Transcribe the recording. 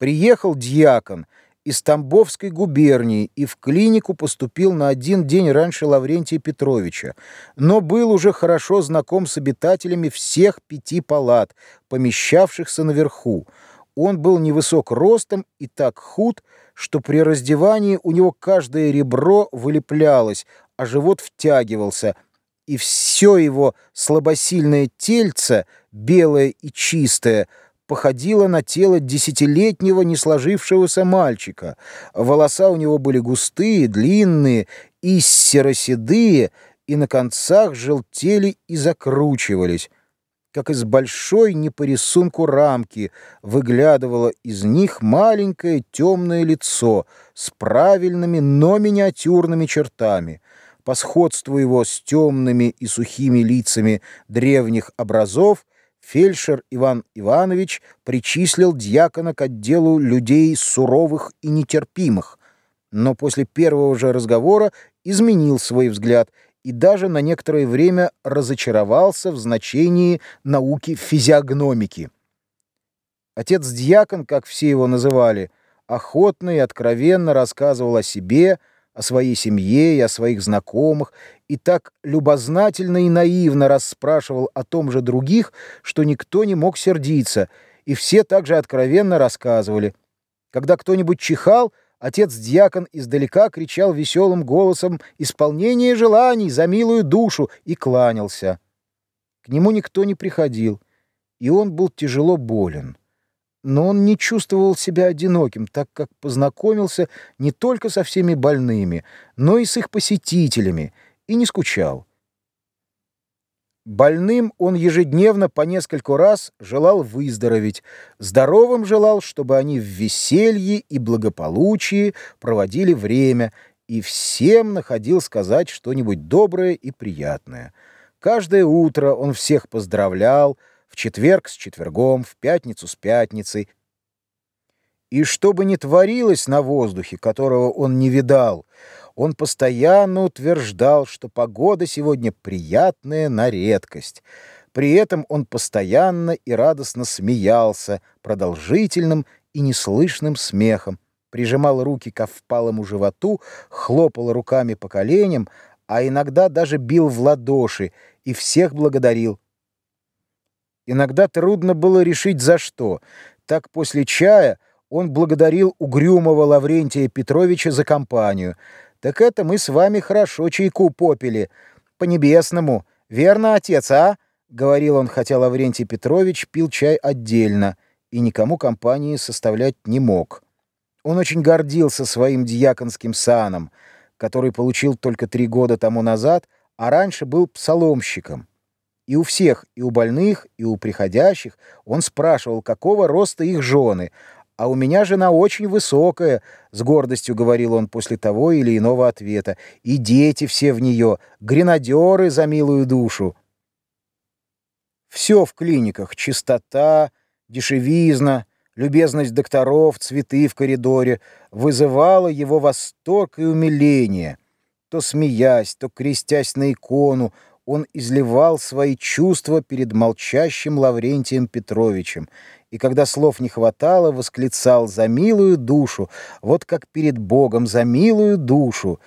Приехал дьякон из Тамбовской губернии и в клинику поступил на один день раньше Лаврентия Петровича, но был уже хорошо знаком с обитателями всех пяти палат, помещавшихся наверху. Он был невысок ростом и так худ, что при раздевании у него каждое ребро вылеплялось, а живот втягивался, и все его слабосильное тельце, белое и чистое, походило на тело десятилетнего несложившегося мальчика. Волоса у него были густые, длинные и сероседые, и на концах желтели и закручивались. Как из большой не по рисунку рамки выглядывало из них маленькое темное лицо с правильными, но миниатюрными чертами. По сходству его с темными и сухими лицами древних образов фельдшер Иван Иванович причислил дьякона к отделу людей суровых и нетерпимых, но после первого же разговора изменил свой взгляд и даже на некоторое время разочаровался в значении науки физиогномики. Отец-дьякон, как все его называли, охотно и откровенно рассказывал о себе, о своей семье и о своих знакомых, и так любознательно и наивно расспрашивал о том же других, что никто не мог сердиться, и все также откровенно рассказывали. Когда кто-нибудь чихал, отец-дьякон издалека кричал веселым голосом «Исполнение желаний за милую душу!» и кланялся. К нему никто не приходил, и он был тяжело болен но он не чувствовал себя одиноким, так как познакомился не только со всеми больными, но и с их посетителями, и не скучал. Больным он ежедневно по нескольку раз желал выздороветь, здоровым желал, чтобы они в веселье и благополучии проводили время, и всем находил сказать что-нибудь доброе и приятное. Каждое утро он всех поздравлял, в четверг с четвергом, в пятницу с пятницей. И что бы ни творилось на воздухе, которого он не видал, он постоянно утверждал, что погода сегодня приятная на редкость. При этом он постоянно и радостно смеялся продолжительным и неслышным смехом, прижимал руки к впалому животу, хлопал руками по коленям, а иногда даже бил в ладоши и всех благодарил, Иногда трудно было решить за что. Так после чая он благодарил угрюмого Лаврентия Петровича за компанию. «Так это мы с вами хорошо чайку попили. По-небесному. Верно, отец, а?» — говорил он, хотя Лаврентий Петрович пил чай отдельно и никому компании составлять не мог. Он очень гордился своим дьяконским саном, который получил только три года тому назад, а раньше был псаломщиком. И у всех, и у больных, и у приходящих он спрашивал, какого роста их жены. «А у меня жена очень высокая», — с гордостью говорил он после того или иного ответа. «И дети все в нее, гренадеры за милую душу». Все в клиниках — чистота, дешевизна, любезность докторов, цветы в коридоре — вызывало его восторг и умиление. То смеясь, то крестясь на икону, он изливал свои чувства перед молчащим Лаврентием Петровичем, и когда слов не хватало, восклицал «За милую душу! Вот как перед Богом! За милую душу!»